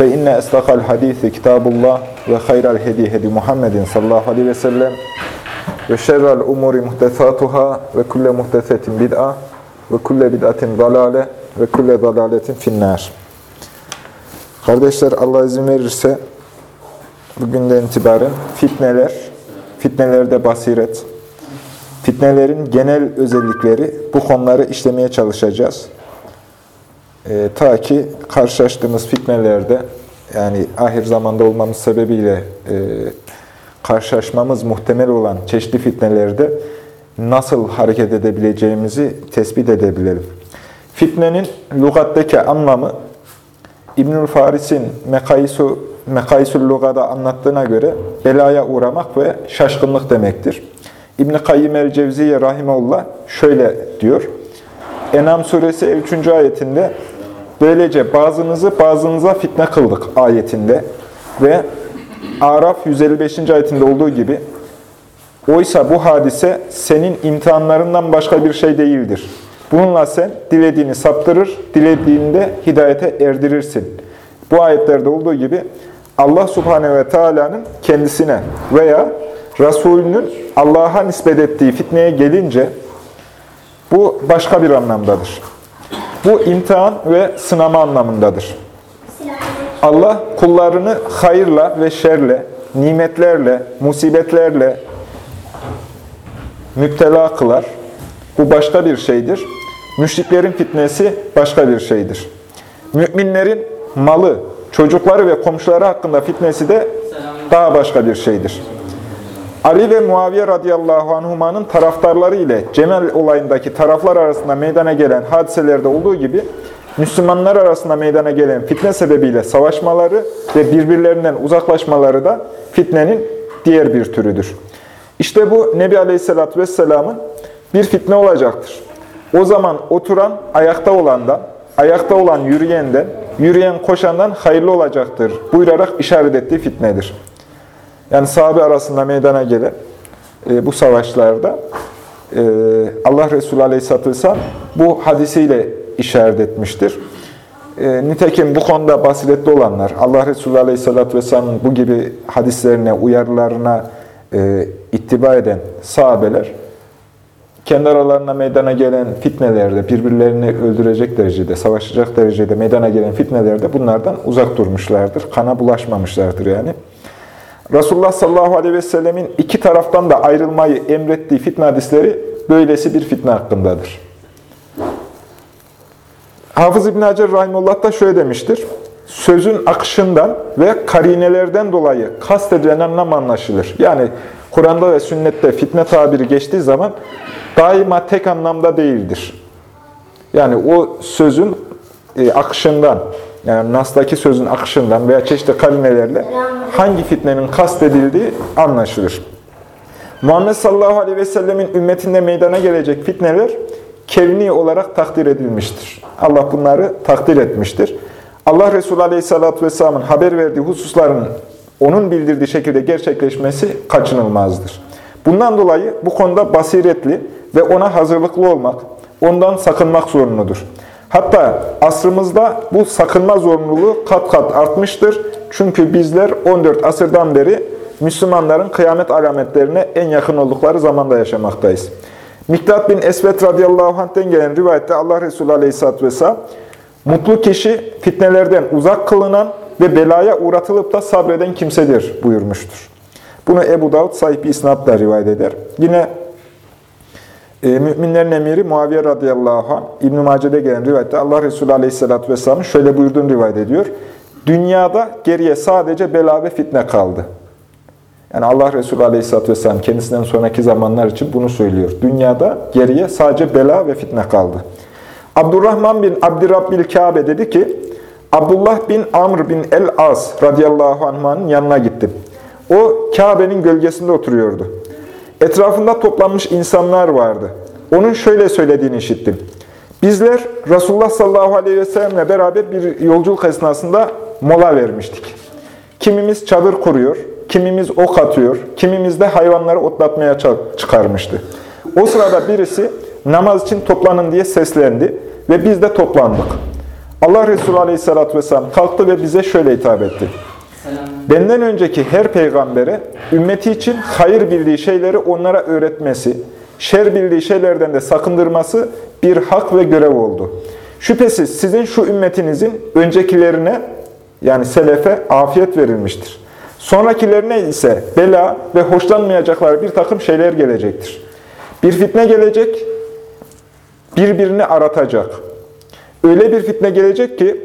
İnne estakal hadisi kitabullah ve hayral hedi hedi Muhammedin sallallahu aleyhi ve sellem muhtesatuhâ ve kulle muhtesetin bid'a ve kulle bid'atin dalale ve kulle dalaletin finnâr. Kardeşler Allah izin verirse bugünden itibaren fitneler, fitnelerde basiret, fitnelerin genel özellikleri bu konuları işlemeye çalışacağız. E, ta ki karşılaştığımız fitnelerde yani ahir zamanda olmamız sebebiyle e, karşılaşmamız muhtemel olan çeşitli fitnelerde nasıl hareket edebileceğimizi tespit edebilelim. Fitnenin lügattaki anlamı İbnül Faris'in Mekaisu, Mekaisul Luga'da anlattığına göre belaya uğramak ve şaşkınlık demektir. İbn-i Kayyim el-Cevziye Rahimeullah şöyle diyor. Enam suresi 3. ayetinde Böylece bazınızı bazınıza fitne kıldık ayetinde ve Araf 155. ayetinde olduğu gibi Oysa bu hadise senin imtihanlarından başka bir şey değildir. Bununla sen dilediğini saptırır, dilediğinde hidayete erdirirsin. Bu ayetlerde olduğu gibi Allah subhanehu ve teala'nın kendisine veya Resulünün Allah'a nispet ettiği fitneye gelince bu başka bir anlamdadır. Bu imtihan ve sınama anlamındadır. Allah kullarını hayırla ve şerle, nimetlerle, musibetlerle müptela kılar. Bu başka bir şeydir. Müşriklerin fitnesi başka bir şeydir. Müminlerin malı, çocukları ve komşuları hakkında fitnesi de daha başka bir şeydir. Ali ve Muaviye radıyallahu anhumanın taraftarları ile Cemel olayındaki taraflar arasında meydana gelen hadiselerde olduğu gibi Müslümanlar arasında meydana gelen fitne sebebiyle savaşmaları ve birbirlerinden uzaklaşmaları da fitnenin diğer bir türüdür. İşte bu Nebi Aleyhisselatü Vesselam'ın bir fitne olacaktır. O zaman oturan ayakta olandan, ayakta olan yürüyenden, yürüyen koşandan hayırlı olacaktır buyurarak işaret ettiği fitnedir. Yani sahabe arasında meydana gelen e, bu savaşlarda e, Allah Resulü Aleyhisselatü Vesselam bu hadisiyle işaret etmiştir. E, nitekim bu konuda basiretli olanlar, Allah Resulü Aleyhisselatü Vesselam'ın bu gibi hadislerine, uyarılarına e, ittiba eden sahabeler, kendi aralarına meydana gelen fitnelerde, birbirlerini öldürecek derecede, savaşacak derecede meydana gelen fitnelerde bunlardan uzak durmuşlardır. Kana bulaşmamışlardır yani. Resulullah sallallahu aleyhi ve sellemin iki taraftan da ayrılmayı emrettiği fitne hadisleri böylesi bir fitne hakkındadır. Hafız İbn Hacer Rahimullah da şöyle demiştir. Sözün akışından ve karinelerden dolayı kastedilen anlam anlaşılır. Yani Kur'an'da ve sünnette fitne tabiri geçtiği zaman daima tek anlamda değildir. Yani o sözün e, akışından, yani Nas'taki sözün akışından veya çeşitli karinelerle hangi fitnenin kastedildiği anlaşılır. Muhammed sallallahu aleyhi ve sellemin ümmetinde meydana gelecek fitneler kevni olarak takdir edilmiştir. Allah bunları takdir etmiştir. Allah Resulü aleyhissalatü vesselamın haber verdiği hususların onun bildirdiği şekilde gerçekleşmesi kaçınılmazdır. Bundan dolayı bu konuda basiretli ve ona hazırlıklı olmak, ondan sakınmak zorunludur. Hatta asrımızda bu sakınma zorunluluğu kat kat artmıştır. Çünkü bizler 14 asırdan beri Müslümanların kıyamet alametlerine en yakın oldukları zamanda yaşamaktayız. Miktat bin Esvet radıyallahu anh'ten gelen rivayette Allah Resulü aleyhisselatü vesselam, mutlu kişi fitnelerden uzak kılınan ve belaya uğratılıp da sabreden kimsedir buyurmuştur. Bunu Ebu Davud sahip bir isnatla rivayet eder. Yine e, müminlerin emiri Muaviye radıyallahu anh, İbn-i Mace'de gelen rivayette Allah Resulü aleyhissalatü vesselamın şöyle buyurduğunu rivayet ediyor. Dünyada geriye sadece bela ve fitne kaldı. Yani Allah Resulü aleyhissalatü vesselam kendisinden sonraki zamanlar için bunu söylüyor. Dünyada geriye sadece bela ve fitne kaldı. Abdurrahman bin Abdirabbil Kabe dedi ki, Abdullah bin Amr bin el-As radıyallahu anh'ın yanına gittim. O Kabe'nin gölgesinde oturuyordu. Etrafında toplanmış insanlar vardı. Onun şöyle söylediğini işittim. Bizler Resulullah sallallahu aleyhi ve sellemle beraber bir yolculuk esnasında mola vermiştik. Kimimiz çadır kuruyor, kimimiz ok atıyor, kimimiz de hayvanları otlatmaya çıkarmıştı. O sırada birisi namaz için toplanın diye seslendi ve biz de toplandık. Allah Resulü aleyhissalatü vesselam kalktı ve bize şöyle hitap etti. Benden önceki her peygambere ümmeti için hayır bildiği şeyleri onlara öğretmesi, şer bildiği şeylerden de sakındırması bir hak ve görev oldu. Şüphesiz sizin şu ümmetinizin öncekilerine yani selefe afiyet verilmiştir. Sonrakilerine ise bela ve hoşlanmayacakları bir takım şeyler gelecektir. Bir fitne gelecek, birbirini aratacak. Öyle bir fitne gelecek ki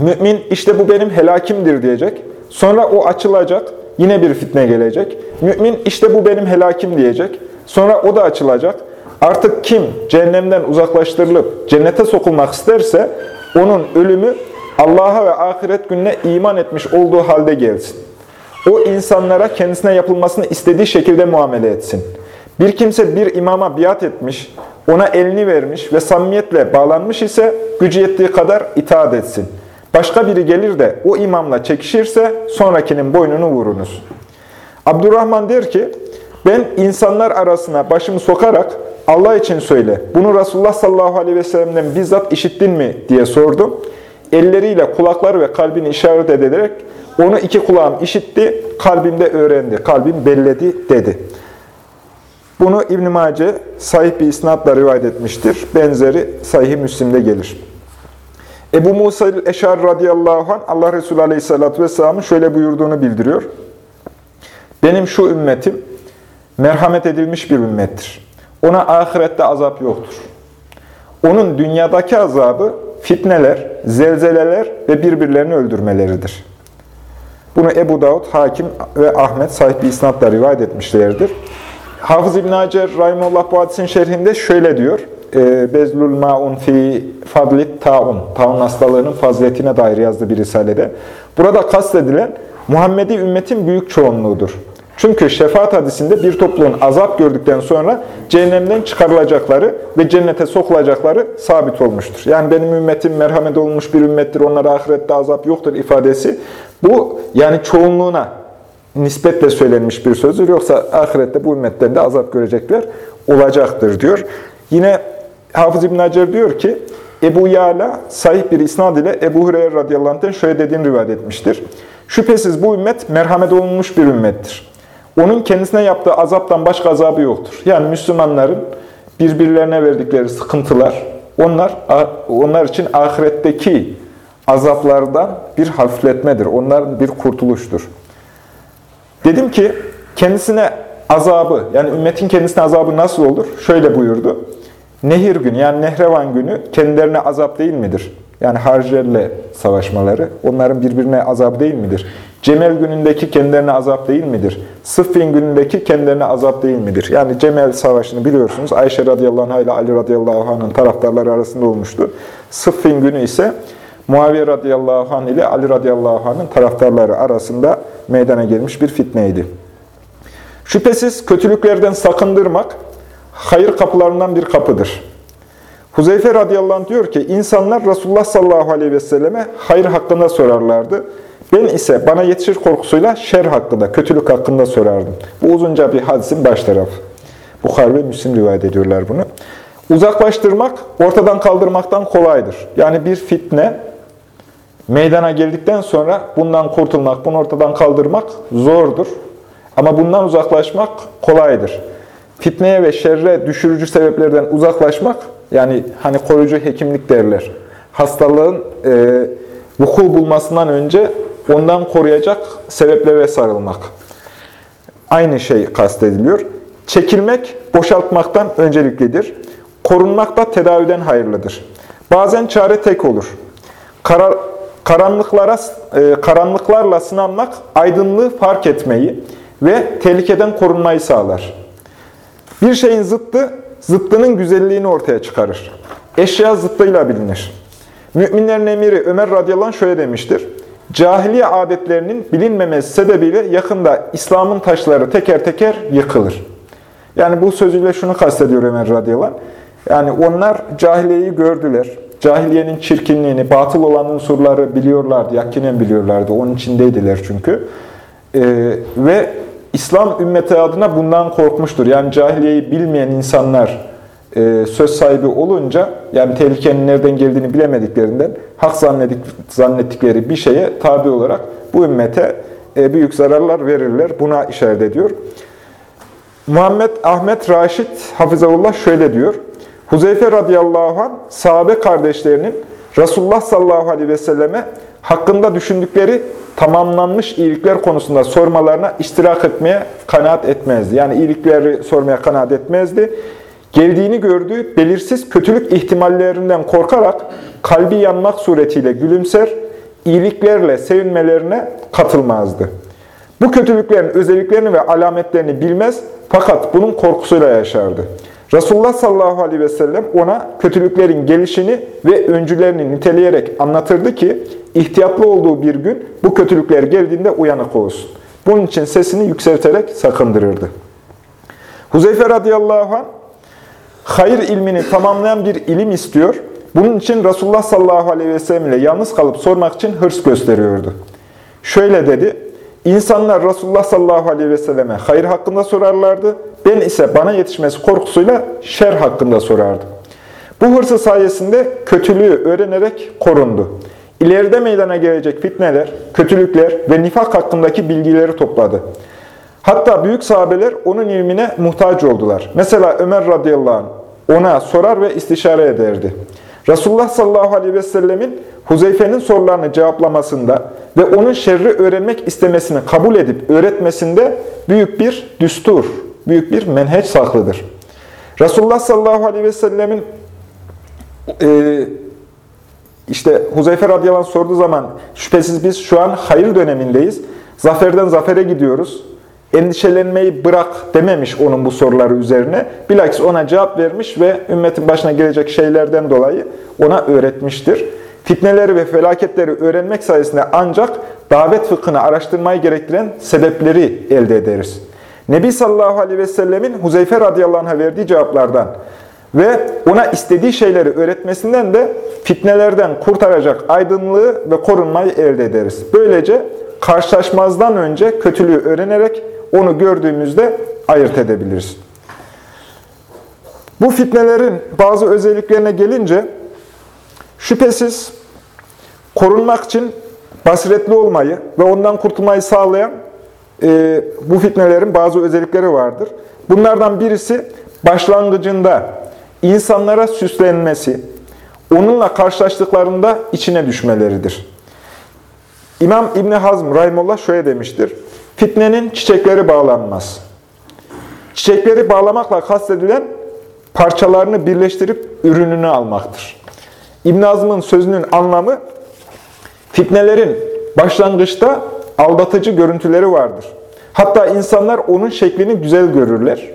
mümin işte bu benim helakimdir diyecek. Sonra o açılacak, yine bir fitne gelecek. Mümin işte bu benim helakim diyecek. Sonra o da açılacak. Artık kim cehennemden uzaklaştırılıp cennete sokulmak isterse onun ölümü Allah'a ve ahiret gününe iman etmiş olduğu halde gelsin. O insanlara kendisine yapılmasını istediği şekilde muamele etsin. Bir kimse bir imama biat etmiş, ona elini vermiş ve samimiyetle bağlanmış ise gücü yettiği kadar itaat etsin. Başka biri gelir de o imamla çekişirse sonrakinin boynunu vurunuz. Abdurrahman der ki, ben insanlar arasına başımı sokarak Allah için söyle, bunu Resulullah sallallahu aleyhi ve sellem'den bizzat işittin mi diye sordum. Elleriyle kulakları ve kalbini işaret ederek onu iki kulağım işitti, kalbimde öğrendi, kalbim belledi dedi. Bunu İbn-i Mace sahih bir isnatla rivayet etmiştir. Benzeri sahih Müslim'de gelir. Ebu Musa el-Eşar radıyallahu anh Allah Resulü aleyhissalatü vesselamın şöyle buyurduğunu bildiriyor. Benim şu ümmetim merhamet edilmiş bir ümmettir. Ona ahirette azap yoktur. Onun dünyadaki azabı fitneler, zelzeleler ve birbirlerini öldürmeleridir. Bunu Ebu Davud, Hakim ve Ahmet sahip bir isnatla rivayet etmişlerdir. Hafız İbn Hacer Rahimullah bu hadisin şerhinde şöyle diyor. E, Bezlul ma'un fi fadlit ta'un. Ta'un hastalığının faziletine dair yazdığı bir risalede. Burada kastedilen Muhammedi ümmetin büyük çoğunluğudur. Çünkü şefaat hadisinde bir topluluğun azap gördükten sonra cehennemden çıkarılacakları ve cennete sokulacakları sabit olmuştur. Yani benim ümmetim merhamet olmuş bir ümmettir, onlara ahirette azap yoktur ifadesi. Bu yani çoğunluğuna nispetle söylenmiş bir sözdür. Yoksa ahirette bu ümmetten de azap görecekler olacaktır diyor. Yine Hafız İbn Hacer diyor ki, Ebu Yala sahih bir isnad ile Ebu Hureyre radıyallahu anh'ten şöyle dediğini rivayet etmiştir. Şüphesiz bu ümmet merhamet olunmuş bir ümmettir. Onun kendisine yaptığı azaptan başka azabı yoktur. Yani Müslümanların birbirlerine verdikleri sıkıntılar, onlar onlar için ahiretteki azaplardan bir hafifletmedir. Onlar bir kurtuluştur. Dedim ki kendisine azabı, yani ümmetin kendisine azabı nasıl olur? Şöyle buyurdu. Nehir günü, yani Nehrevan günü kendilerine azap değil midir? Yani harcerle savaşmaları, onların birbirine azap değil midir? Cemel günündeki kendilerine azap değil midir? Sıffin günündeki kendilerine azap değil midir? Yani Cemel savaşını biliyorsunuz. Ayşe radıyallahu anh ile Ali radıyallahu anh'ın taraftarları arasında olmuştu. Sıffin günü ise Muaviye radıyallahu anh ile Ali radıyallahu anh'ın taraftarları arasında meydana gelmiş bir fitneydi. Şüphesiz kötülüklerden sakındırmak hayır kapılarından bir kapıdır. Huzeyfe radıyallahu anh diyor ki, insanlar Resulullah sallallahu aleyhi ve selleme hayır hakkında sorarlardı. Ben ise bana yetişir korkusuyla şer hakkında, kötülük hakkında sorardım. Bu uzunca bir hadisin baş tarafı. Bukhar ve Müslim rivayet ediyorlar bunu. Uzaklaştırmak, ortadan kaldırmaktan kolaydır. Yani bir fitne meydana geldikten sonra bundan kurtulmak, bunu ortadan kaldırmak zordur. Ama bundan uzaklaşmak kolaydır. Fitneye ve şerre düşürücü sebeplerden uzaklaşmak, yani hani koruyucu hekimlik derler. Hastalığın e, vuku bulmasından önce ondan koruyacak sebeplere sarılmak. Aynı şey kastediliyor. Çekilmek, boşaltmaktan önceliklidir. Korunmak da tedaviden hayırlıdır. Bazen çare tek olur. Kara, karanlıklara, e, karanlıklarla sınanmak, aydınlığı fark etmeyi ve tehlikeden korunmayı sağlar. Bir şeyin zıttı, zıttının güzelliğini ortaya çıkarır. Eşya zıttıyla bilinir. Müminlerin emiri Ömer radıyallahu şöyle demiştir. Cahiliye adetlerinin bilinmemesi sebebiyle yakında İslam'ın taşları teker teker yıkılır. Yani bu sözüyle şunu kastediyor Ömer radıyallahu. Yani onlar cahiliyeyi gördüler. Cahiliyenin çirkinliğini, batıl olan unsurları biliyorlardı, yakinen biliyorlardı. Onun içindeydiler çünkü. Ee, ve İslam ümmeti adına bundan korkmuştur. Yani cahiliyeyi bilmeyen insanlar e, söz sahibi olunca, yani tehlikenin nereden geldiğini bilemediklerinden, hak zannedik, zannettikleri bir şeye tabi olarak bu ümmete e, büyük zararlar verirler. Buna işaret ediyor. Muhammed Ahmet Raşit Hafizahullah şöyle diyor. Huzeyfe radıyallahu anh sahabe kardeşlerinin Resulullah sallallahu aleyhi ve selleme hakkında düşündükleri tamamlanmış iyilikler konusunda sormalarına iştirak etmeye kanaat etmezdi. Yani iyilikleri sormaya kanaat etmezdi. Geldiğini gördüğü belirsiz kötülük ihtimallerinden korkarak kalbi yanmak suretiyle gülümser, iyiliklerle sevinmelerine katılmazdı. Bu kötülüklerin özelliklerini ve alametlerini bilmez fakat bunun korkusuyla yaşardı. Resulullah sallallahu aleyhi ve sellem ona kötülüklerin gelişini ve öncülerini niteleyerek anlatırdı ki ihtiyatlı olduğu bir gün bu kötülükler geldiğinde uyanık olsun. Bunun için sesini yükselterek sakındırırdı. Huzeyfe radıyallahu anh hayır ilmini tamamlayan bir ilim istiyor. Bunun için Resulullah sallallahu aleyhi ve sellem ile yalnız kalıp sormak için hırs gösteriyordu. Şöyle dedi, İnsanlar Resulullah sallallahu aleyhi ve selleme hayır hakkında sorarlardı. Ben ise bana yetişmesi korkusuyla şer hakkında sorardım. Bu hırsı sayesinde kötülüğü öğrenerek korundu. İleride meydana gelecek fitneler, kötülükler ve nifak hakkındaki bilgileri topladı. Hatta büyük sahabeler onun ilmine muhtaç oldular. Mesela Ömer radıyallahu anh ona sorar ve istişare ederdi. Resulullah sallallahu aleyhi ve sellemin Huzeyfe'nin sorularını cevaplamasında ve onun şerri öğrenmek istemesini kabul edip öğretmesinde büyük bir düstur, büyük bir menheç saklıdır. Resulullah sallallahu aleyhi ve sellemin e, işte Huzeyfe radıyallahu sorduğu zaman şüphesiz biz şu an hayır dönemindeyiz. Zaferden zafere gidiyoruz. Endişelenmeyi bırak dememiş onun bu soruları üzerine. Bilakis ona cevap vermiş ve ümmetin başına gelecek şeylerden dolayı ona öğretmiştir. Fitneleri ve felaketleri öğrenmek sayesinde ancak davet fıkhını araştırmayı gerektiren sebepleri elde ederiz. Nebi sallallahu aleyhi ve sellemin Huzeyfe radıyallahu anh'a verdiği cevaplardan ve ona istediği şeyleri öğretmesinden de fitnelerden kurtaracak aydınlığı ve korunmayı elde ederiz. Böylece karşılaşmazdan önce kötülüğü öğrenerek onu gördüğümüzde ayırt edebiliriz. Bu fitnelerin bazı özelliklerine gelince şüphesiz korunmak için basiretli olmayı ve ondan kurtulmayı sağlayan e, bu fitnelerin bazı özellikleri vardır. Bunlardan birisi başlangıcında insanlara süslenmesi, onunla karşılaştıklarında içine düşmeleridir. İmam İbni Hazm Rahimullah şöyle demiştir. Fitnenin çiçekleri bağlanmaz. Çiçekleri bağlamakla kastedilen parçalarını birleştirip ürününü almaktır. İbn Hazm'ın sözünün anlamı fitnelerin başlangıçta aldatıcı görüntüleri vardır. Hatta insanlar onun şeklini güzel görürler.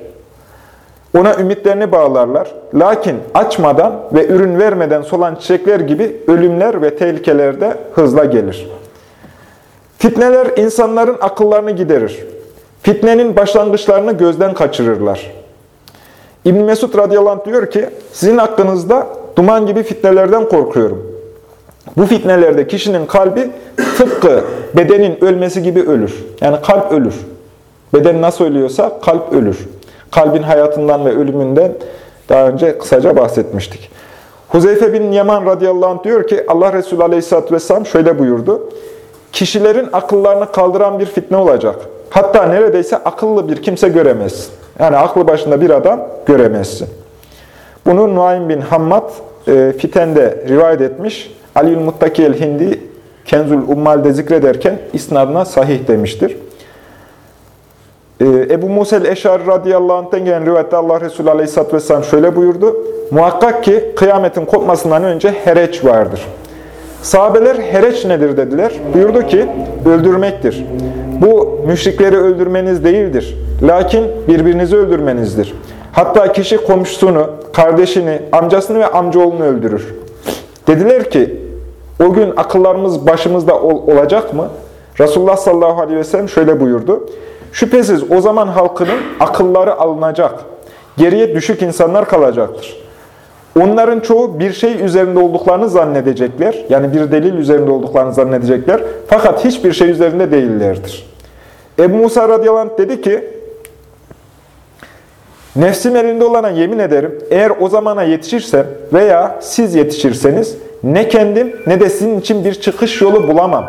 Ona ümitlerini bağlarlar. Lakin açmadan ve ürün vermeden solan çiçekler gibi ölümler ve tehlikeler de hızla gelir. Fitneler insanların akıllarını giderir. Fitnenin başlangıçlarını gözden kaçırırlar. İbn Mesud radıyallahu diyor ki, sizin hakkınızda duman gibi fitnelerden korkuyorum. Bu fitnelerde kişinin kalbi tıpkı bedenin ölmesi gibi ölür. Yani kalp ölür. Beden nasıl ölüyorsa kalp ölür. Kalbin hayatından ve ölümünden daha önce kısaca bahsetmiştik. Huzeyfe bin Yaman radıyallahu anh diyor ki Allah Resulü aleyhisselatü vesselam şöyle buyurdu. Kişilerin akıllarını kaldıran bir fitne olacak. Hatta neredeyse akıllı bir kimse göremezsin. Yani aklı başında bir adam göremezsin. Bunu Nuaym bin Hammad e, Fiten'de rivayet etmiş. Ali'ül Muttaki el-Hindi Kenzul Ummal'de zikrederken isnadına sahih demiştir. E, Ebu Musel Eşar radıyallahu anh'ten gelen rivayette Allah Resulü aleyhisselatü vesselam şöyle buyurdu. Muhakkak ki kıyametin kopmasından önce hereç vardır. Sahabeler hereç nedir dediler. Buyurdu ki öldürmektir. Bu müşrikleri öldürmeniz değildir. Lakin birbirinizi öldürmenizdir. Hatta kişi komşusunu, kardeşini, amcasını ve amcaoğlunu öldürür. Dediler ki, O gün akıllarımız başımızda ol olacak mı? Resulullah sallallahu aleyhi ve sellem şöyle buyurdu. Şüphesiz o zaman halkının akılları alınacak. Geriye düşük insanlar kalacaktır. Onların çoğu bir şey üzerinde olduklarını zannedecekler. Yani bir delil üzerinde olduklarını zannedecekler. Fakat hiçbir şey üzerinde değillerdir. Ebu Musa radıyallahu dedi ki, Nefsim elinde olana yemin ederim, eğer o zamana yetişirsem veya siz yetişirseniz ne kendim ne de sizin için bir çıkış yolu bulamam.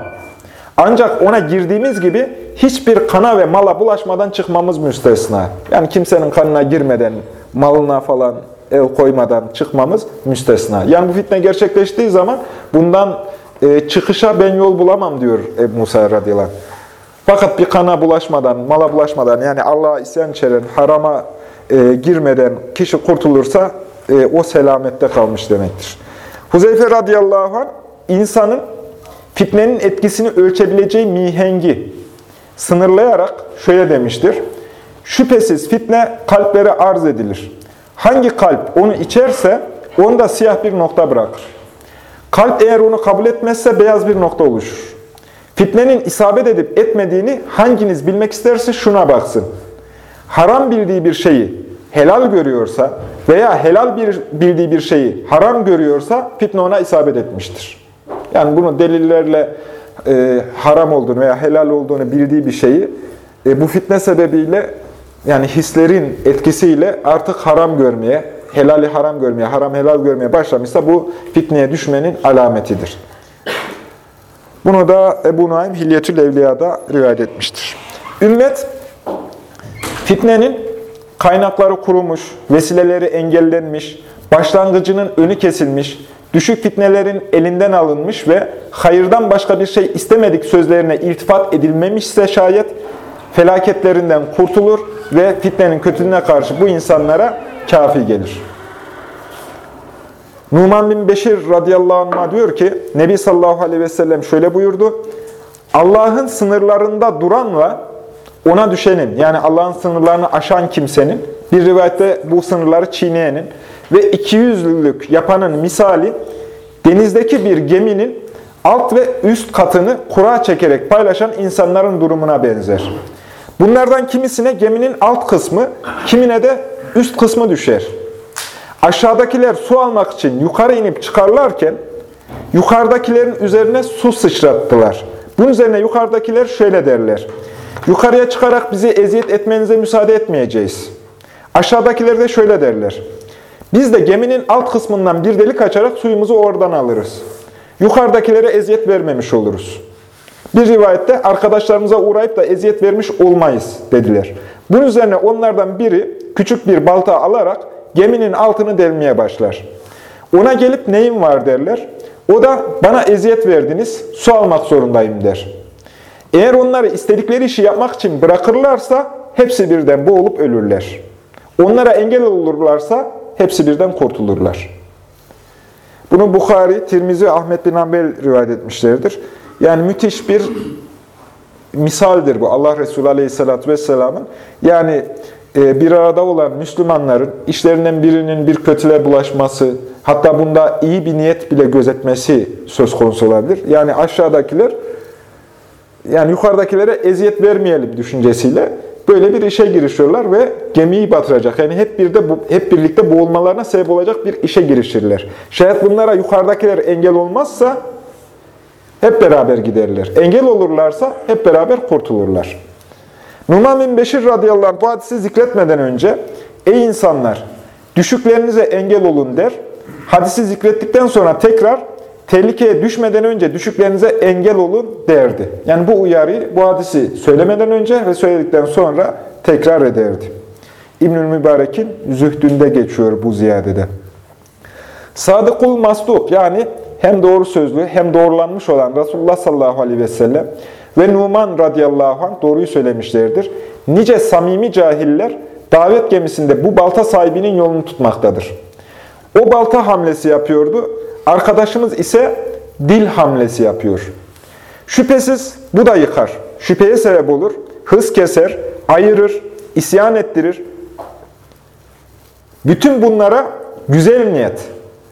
Ancak ona girdiğimiz gibi hiçbir kana ve mala bulaşmadan çıkmamız müstesna. Yani kimsenin kanına girmeden, malına falan el koymadan çıkmamız müstesna. Yani bu fitne gerçekleştiği zaman bundan e, çıkışa ben yol bulamam diyor Ebu Musa radıyallahu anh. Fakat bir kana bulaşmadan, mala bulaşmadan yani Allah'a isyan içeren, harama e, girmeden kişi kurtulursa e, o selamette kalmış demektir. Huzeyfe radıyallahu anh insanın fitnenin etkisini ölçebileceği mihengi sınırlayarak şöyle demiştir. Şüphesiz fitne kalplere arz edilir. Hangi kalp onu içerse onda siyah bir nokta bırakır. Kalp eğer onu kabul etmezse beyaz bir nokta oluşur. Fitnenin isabet edip etmediğini hanginiz bilmek isterse şuna baksın. Haram bildiği bir şeyi helal görüyorsa veya helal bir bildiği bir şeyi haram görüyorsa fitne ona isabet etmiştir. Yani bunu delillerle e, haram olduğunu veya helal olduğunu bildiği bir şeyi e, bu fitne sebebiyle yani hislerin etkisiyle artık haram görmeye, helali haram görmeye, haram helal görmeye başlamışsa bu fitneye düşmenin alametidir. Bunu da Ebu Naim Hilyetül Evliya'da rivayet etmiştir. Ümmet fitnenin kaynakları kurumuş, vesileleri engellenmiş, başlangıcının önü kesilmiş, düşük fitnelerin elinden alınmış ve hayırdan başka bir şey istemedik sözlerine iltifat edilmemişse şayet felaketlerinden kurtulur ve fitnenin kötülüğüne karşı bu insanlara kafi gelir. Numan bin Beşir radıyallahu anh diyor ki, Nebi sallallahu aleyhi ve sellem şöyle buyurdu, Allah'ın sınırlarında duranla ona düşenin, yani Allah'ın sınırlarını aşan kimsenin, bir rivayette bu sınırları çiğneyenin ve iki yüzlülük yapanın misali, denizdeki bir geminin alt ve üst katını kura çekerek paylaşan insanların durumuna benzer. Bunlardan kimisine geminin alt kısmı, kimine de üst kısmı düşer. Aşağıdakiler su almak için yukarı inip çıkarlarken, yukarıdakilerin üzerine su sıçrattılar. Bunun üzerine yukarıdakiler şöyle derler. Yukarıya çıkarak bizi eziyet etmenize müsaade etmeyeceğiz. Aşağıdakiler de şöyle derler. Biz de geminin alt kısmından bir delik açarak suyumuzu oradan alırız. Yukarıdakilere eziyet vermemiş oluruz. Bir rivayette arkadaşlarımıza uğrayıp da eziyet vermiş olmayız dediler. Bunun üzerine onlardan biri küçük bir balta alarak geminin altını delmeye başlar. Ona gelip neyim var derler. O da bana eziyet verdiniz, su almak zorundayım der. Eğer onları istedikleri işi yapmak için bırakırlarsa hepsi birden boğulup ölürler. Onlara engel olurlarsa hepsi birden kurtulurlar. Bunu Bukhari, Tirmizi, Ahmet bin Hanbel rivayet etmişlerdir. Yani müthiş bir misaldir bu Allah Resulü Aleyhisselatü Vesselam'ın. Yani e, bir arada olan Müslümanların işlerinden birinin bir kötüle bulaşması, hatta bunda iyi bir niyet bile gözetmesi söz konusu olabilir. Yani aşağıdakiler, yani yukarıdakilere eziyet vermeyelim düşüncesiyle böyle bir işe girişiyorlar ve gemiyi batıracak. Yani hep bir de hep birlikte boğulmalarına sebep olacak bir işe girişirler. Şayet bunlara yukarıdakiler engel olmazsa hep beraber giderler. Engel olurlarsa hep beraber kurtulurlar. Numan bin Beşir radıyallahu anh bu hadisi zikretmeden önce Ey insanlar! Düşüklerinize engel olun der. Hadisi zikrettikten sonra tekrar tehlikeye düşmeden önce düşüklerinize engel olun derdi. Yani bu uyarıyı bu hadisi söylemeden önce ve söyledikten sonra tekrar ederdi. İbnül Mübarek'in zühdünde geçiyor bu ziyadede. Sadıkul masduk yani hem doğru sözlü hem doğrulanmış olan Resulullah sallallahu aleyhi ve sellem ve Numan radıyallahu anh doğruyu söylemişlerdir. Nice samimi cahiller davet gemisinde bu balta sahibinin yolunu tutmaktadır. O balta hamlesi yapıyordu. Arkadaşımız ise dil hamlesi yapıyor. Şüphesiz bu da yıkar. Şüpheye sebep olur. Hız keser, ayırır, isyan ettirir. Bütün bunlara güzel niyet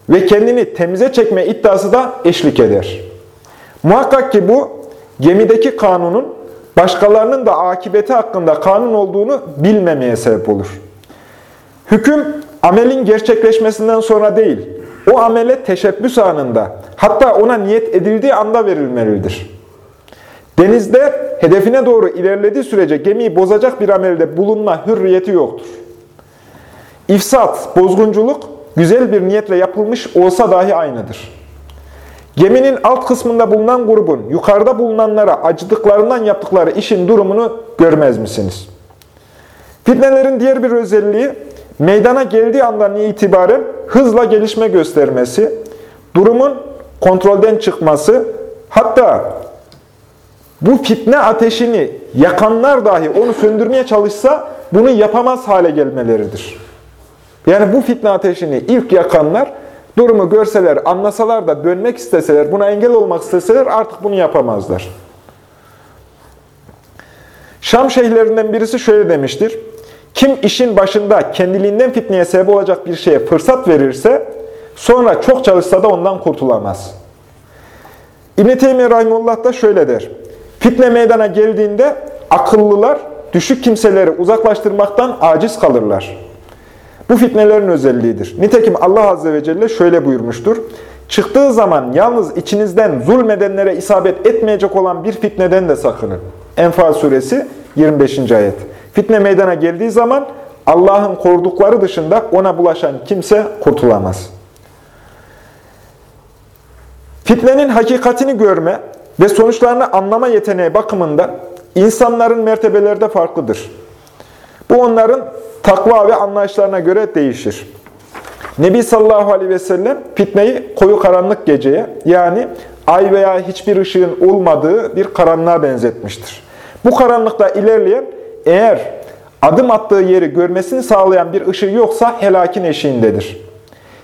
ve kendini temize çekme iddiası da eşlik eder. Muhakkak ki bu gemideki kanunun başkalarının da akıbeti hakkında kanun olduğunu bilmemeye sebep olur. Hüküm amelin gerçekleşmesinden sonra değil, o amele teşebbüs anında, hatta ona niyet edildiği anda verilmelidir. Denizde hedefine doğru ilerlediği sürece gemiyi bozacak bir amelde bulunma hürriyeti yoktur. İfsat, bozgunculuk, güzel bir niyetle yapılmış olsa dahi aynıdır. Geminin alt kısmında bulunan grubun yukarıda bulunanlara acıdıklarından yaptıkları işin durumunu görmez misiniz? Fitnelerin diğer bir özelliği, meydana geldiği andan itibaren hızla gelişme göstermesi, durumun kontrolden çıkması, hatta bu fitne ateşini yakanlar dahi onu söndürmeye çalışsa bunu yapamaz hale gelmeleridir. Yani bu fitne ateşini ilk yakanlar durumu görseler, anlasalar da dönmek isteseler, buna engel olmak isteseler artık bunu yapamazlar. Şam şeyhlerinden birisi şöyle demiştir. Kim işin başında kendiliğinden fitneye sebep olacak bir şeye fırsat verirse sonra çok çalışsa da ondan kurtulamaz. İbn-i Teymiye Rahimullah da şöyle der. Fitne meydana geldiğinde akıllılar düşük kimseleri uzaklaştırmaktan aciz kalırlar. Bu fitnelerin özelliğidir. Nitekim Allah Azze ve Celle şöyle buyurmuştur. Çıktığı zaman yalnız içinizden zulmedenlere isabet etmeyecek olan bir fitneden de sakının. Enfal suresi 25. ayet. Fitne meydana geldiği zaman Allah'ın korudukları dışında ona bulaşan kimse kurtulamaz. Fitnenin hakikatini görme ve sonuçlarını anlama yeteneği bakımında insanların mertebeleri de farklıdır. Bu onların takva ve anlayışlarına göre değişir. Nebi sallallahu aleyhi ve sellem fitneyi koyu karanlık geceye yani ay veya hiçbir ışığın olmadığı bir karanlığa benzetmiştir. Bu karanlıkta ilerleyen eğer adım attığı yeri görmesini sağlayan bir ışığı yoksa helakin eşiğindedir.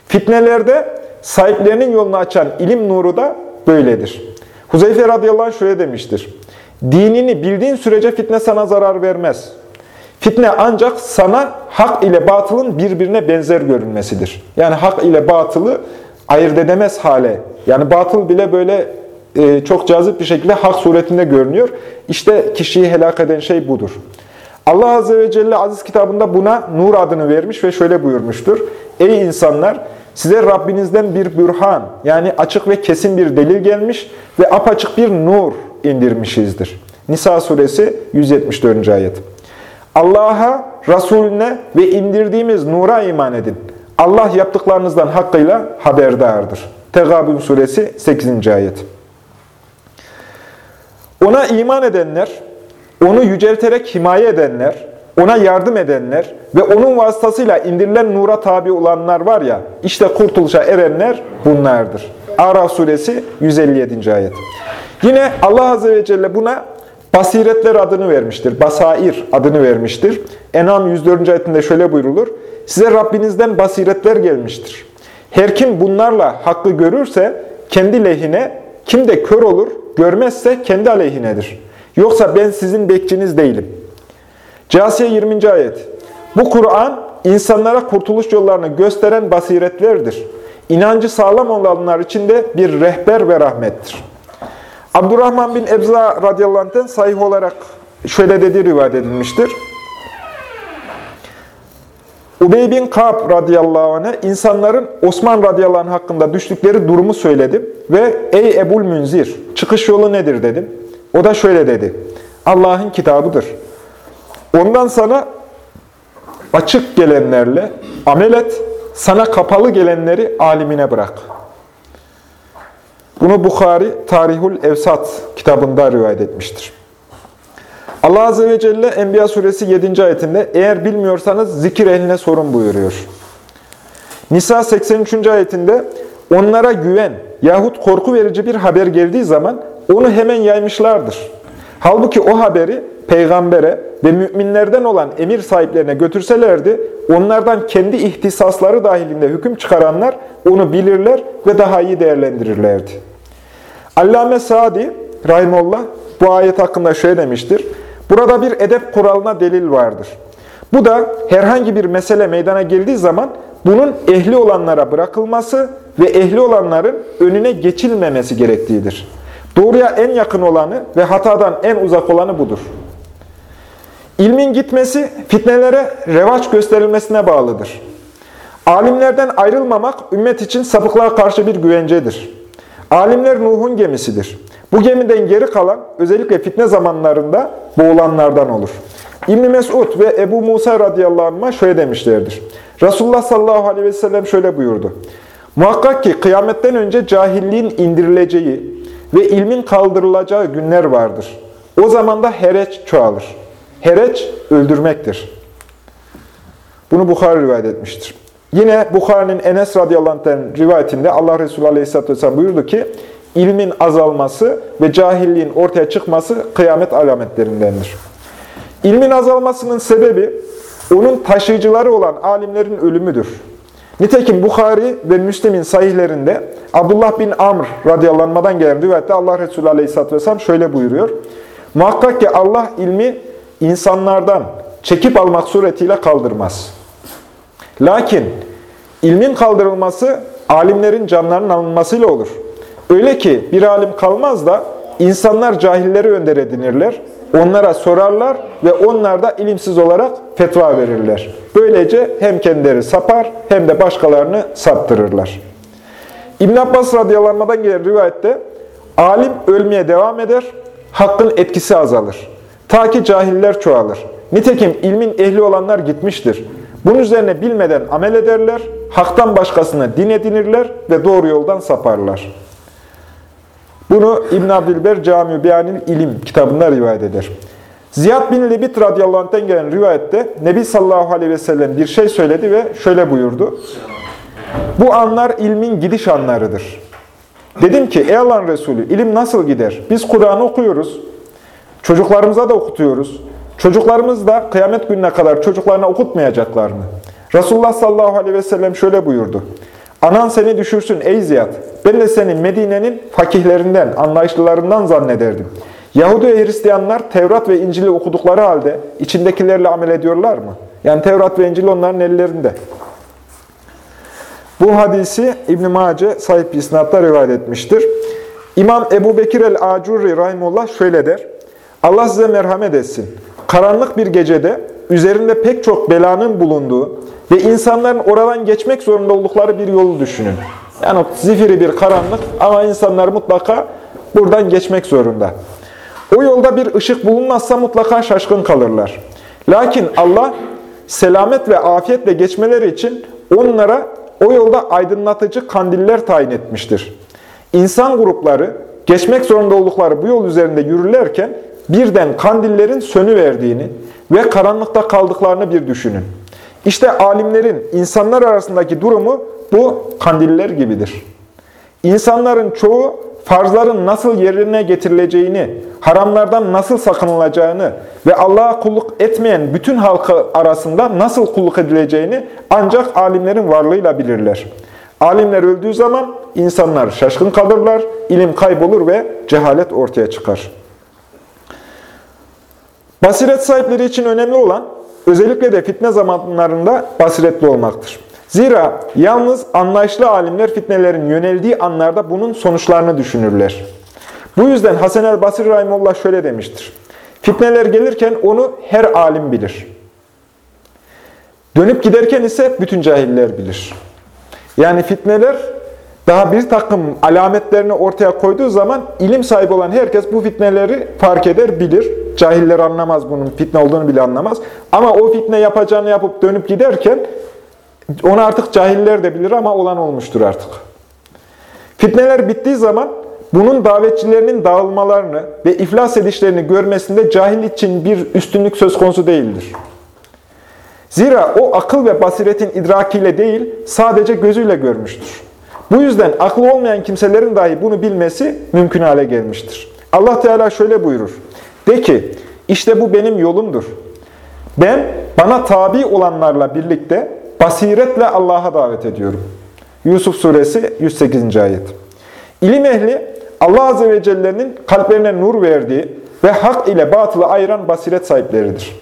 Fitnelerde sahiplerinin yolunu açan ilim nuru da böyledir. Huzeyfe radıyallahu anh şöyle demiştir. Dinini bildiğin sürece fitne sana zarar vermez. Fitne ancak sana hak ile batılın birbirine benzer görünmesidir. Yani hak ile batılı ayırt edemez hale. Yani batıl bile böyle e, çok cazip bir şekilde hak suretinde görünüyor. İşte kişiyi helak eden şey budur. Allah Azze ve Celle aziz kitabında buna nur adını vermiş ve şöyle buyurmuştur. Ey insanlar! Size Rabbinizden bir bürhan, yani açık ve kesin bir delil gelmiş ve apaçık bir nur indirmişizdir. Nisa suresi 174. ayet. Allah'a, Resulüne ve indirdiğimiz nura iman edin. Allah yaptıklarınızdan hakkıyla haberdardır. Tegabun suresi 8. ayet. Ona iman edenler, onu yücelterek himaye edenler, ona yardım edenler ve onun vasıtasıyla indirilen nura tabi olanlar var ya, işte kurtuluşa erenler bunlardır. Araf suresi 157. ayet. Yine Allah Azze ve Celle buna basiretler adını vermiştir. Basair adını vermiştir. Enam 104. ayetinde şöyle buyrulur. Size Rabbinizden basiretler gelmiştir. Her kim bunlarla hakkı görürse kendi lehine, kim de kör olur, görmezse kendi aleyhinedir. Yoksa ben sizin bekçiniz değilim. Casiye 20. ayet. Bu Kur'an insanlara kurtuluş yollarını gösteren basiretlerdir. İnancı sağlam olanlar için de bir rehber ve rahmettir. Abdurrahman bin Ebza radıyallahu anh'ten sahih olarak şöyle dediği rivayet edilmiştir. Ubey bin Ka'b radıyallahu anh'a insanların Osman radıyallahu anh hakkında düştükleri durumu söyledim ve ey Ebul Münzir çıkış yolu nedir dedim. O da şöyle dedi. Allah'ın kitabıdır. Ondan sana açık gelenlerle amel et, sana kapalı gelenleri alimine bırak. Bunu Bukhari Tarihul Evsat kitabında rivayet etmiştir. Allah Azze ve Celle Enbiya suresi 7. ayetinde eğer bilmiyorsanız zikir ehline sorun buyuruyor. Nisa 83. ayetinde onlara güven yahut korku verici bir haber geldiği zaman onu hemen yaymışlardır. Halbuki o haberi peygambere ve müminlerden olan emir sahiplerine götürselerdi, onlardan kendi ihtisasları dahilinde hüküm çıkaranlar onu bilirler ve daha iyi değerlendirirlerdi. Allame Sadi, Rahimullah, bu ayet hakkında şöyle demiştir. Burada bir edep kuralına delil vardır. Bu da herhangi bir mesele meydana geldiği zaman bunun ehli olanlara bırakılması ve ehli olanların önüne geçilmemesi gerektiğidir. Doğruya en yakın olanı ve hatadan en uzak olanı budur. İlmin gitmesi fitnelere revaç gösterilmesine bağlıdır. Alimlerden ayrılmamak ümmet için sapıklığa karşı bir güvencedir. Alimler Nuh'un gemisidir. Bu gemiden geri kalan özellikle fitne zamanlarında boğulanlardan olur. İbn Mesud ve Ebu Musa radıyallahu şöyle demişlerdir. Resulullah sallallahu aleyhi ve sellem şöyle buyurdu. Muhakkak ki kıyametten önce cahilliğin indirileceği ve ilmin kaldırılacağı günler vardır. O zaman da hereç çoğalır. Hereç öldürmektir. Bunu Bukhari rivayet etmiştir. Yine Bukhari'nin Enes radıyallahu anh'ten rivayetinde Allah Resulü aleyhisselatü vesselam buyurdu ki, ilmin azalması ve cahilliğin ortaya çıkması kıyamet alametlerindendir. İlmin azalmasının sebebi, onun taşıyıcıları olan alimlerin ölümüdür. Nitekim Bukhari ve Müslim'in sahihlerinde Abdullah bin Amr radıyallahu gelen rivayette Allah Resulü aleyhisselatü vesselam şöyle buyuruyor. Muhakkak ki Allah ilmi insanlardan çekip almak suretiyle kaldırmaz. Lakin ilmin kaldırılması alimlerin canlarının alınmasıyla olur. Öyle ki bir alim kalmaz da insanlar cahilleri önder edinirler, onlara sorarlar ve onlar da ilimsiz olarak fetva verirler. Böylece hem kendileri sapar hem de başkalarını saptırırlar. İbn Abbas radıyallahu gelen rivayette alim ölmeye devam eder, hakkın etkisi azalır. Ta ki cahiller çoğalır. Nitekim ilmin ehli olanlar gitmiştir. Bunun üzerine bilmeden amel ederler, haktan başkasını din edinirler ve doğru yoldan saparlar. Bunu İbn Abdülber Cami Beyanil İlim kitabında rivayet eder. Ziyad bin Libit radıyallahu anh'ten gelen rivayette Nebi sallallahu aleyhi ve sellem bir şey söyledi ve şöyle buyurdu. Bu anlar ilmin gidiş anlarıdır. Dedim ki ey Allah'ın Resulü ilim nasıl gider? Biz Kur'an'ı okuyoruz. Çocuklarımıza da okutuyoruz. Çocuklarımız da kıyamet gününe kadar çocuklarına okutmayacaklar mı? Resulullah sallallahu aleyhi ve sellem şöyle buyurdu. Anan seni düşürsün ey Ziyad. Ben de seni Medine'nin fakihlerinden, anlayışlılarından zannederdim. Yahudi ve Hristiyanlar Tevrat ve İncil'i okudukları halde içindekilerle amel ediyorlar mı? Yani Tevrat ve İncil onların ellerinde. Bu hadisi İbn-i Mace sahip isnatla rivayet etmiştir. İmam Ebu Bekir el-Acurri Rahimullah şöyle der. Allah size merhamet etsin. Karanlık bir gecede üzerinde pek çok belanın bulunduğu ve insanların oradan geçmek zorunda oldukları bir yolu düşünün. Yani zifiri bir karanlık ama insanlar mutlaka buradan geçmek zorunda. O yolda bir ışık bulunmazsa mutlaka şaşkın kalırlar. Lakin Allah selamet ve afiyetle geçmeleri için onlara o yolda aydınlatıcı kandiller tayin etmiştir. İnsan grupları geçmek zorunda oldukları bu yol üzerinde yürürlerken birden kandillerin sönüverdiğini ve karanlıkta kaldıklarını bir düşünün. İşte alimlerin insanlar arasındaki durumu bu kandiller gibidir. İnsanların çoğu farzların nasıl yerine getirileceğini, haramlardan nasıl sakınılacağını ve Allah'a kulluk etmeyen bütün halkı arasında nasıl kulluk edileceğini ancak alimlerin varlığıyla bilirler. Alimler öldüğü zaman insanlar şaşkın kalırlar, ilim kaybolur ve cehalet ortaya çıkar. Basiret sahipleri için önemli olan, özellikle de fitne zamanlarında basiretli olmaktır. Zira yalnız anlayışlı alimler fitnelerin yöneldiği anlarda bunun sonuçlarını düşünürler. Bu yüzden Hasan el Basri Rahimullah şöyle demiştir. Fitneler gelirken onu her alim bilir. Dönüp giderken ise bütün cahiller bilir. Yani fitneler daha bir takım alametlerini ortaya koyduğu zaman ilim sahibi olan herkes bu fitneleri fark eder, bilir. Cahiller anlamaz bunun fitne olduğunu bile anlamaz. Ama o fitne yapacağını yapıp dönüp giderken onu artık cahiller de bilir ama olan olmuştur artık. Fitneler bittiği zaman bunun davetçilerinin dağılmalarını ve iflas edişlerini görmesinde cahil için bir üstünlük söz konusu değildir. Zira o akıl ve basiretin idrakiyle değil, sadece gözüyle görmüştür. Bu yüzden aklı olmayan kimselerin dahi bunu bilmesi mümkün hale gelmiştir. Allah Teala şöyle buyurur. De ki, işte bu benim yolumdur. Ben bana tabi olanlarla birlikte basiretle Allah'a davet ediyorum. Yusuf Suresi 108. ayet. İlim ehli Allah Azze ve Celle'nin kalplerine nur verdiği ve hak ile batılı ayıran basiret sahipleridir.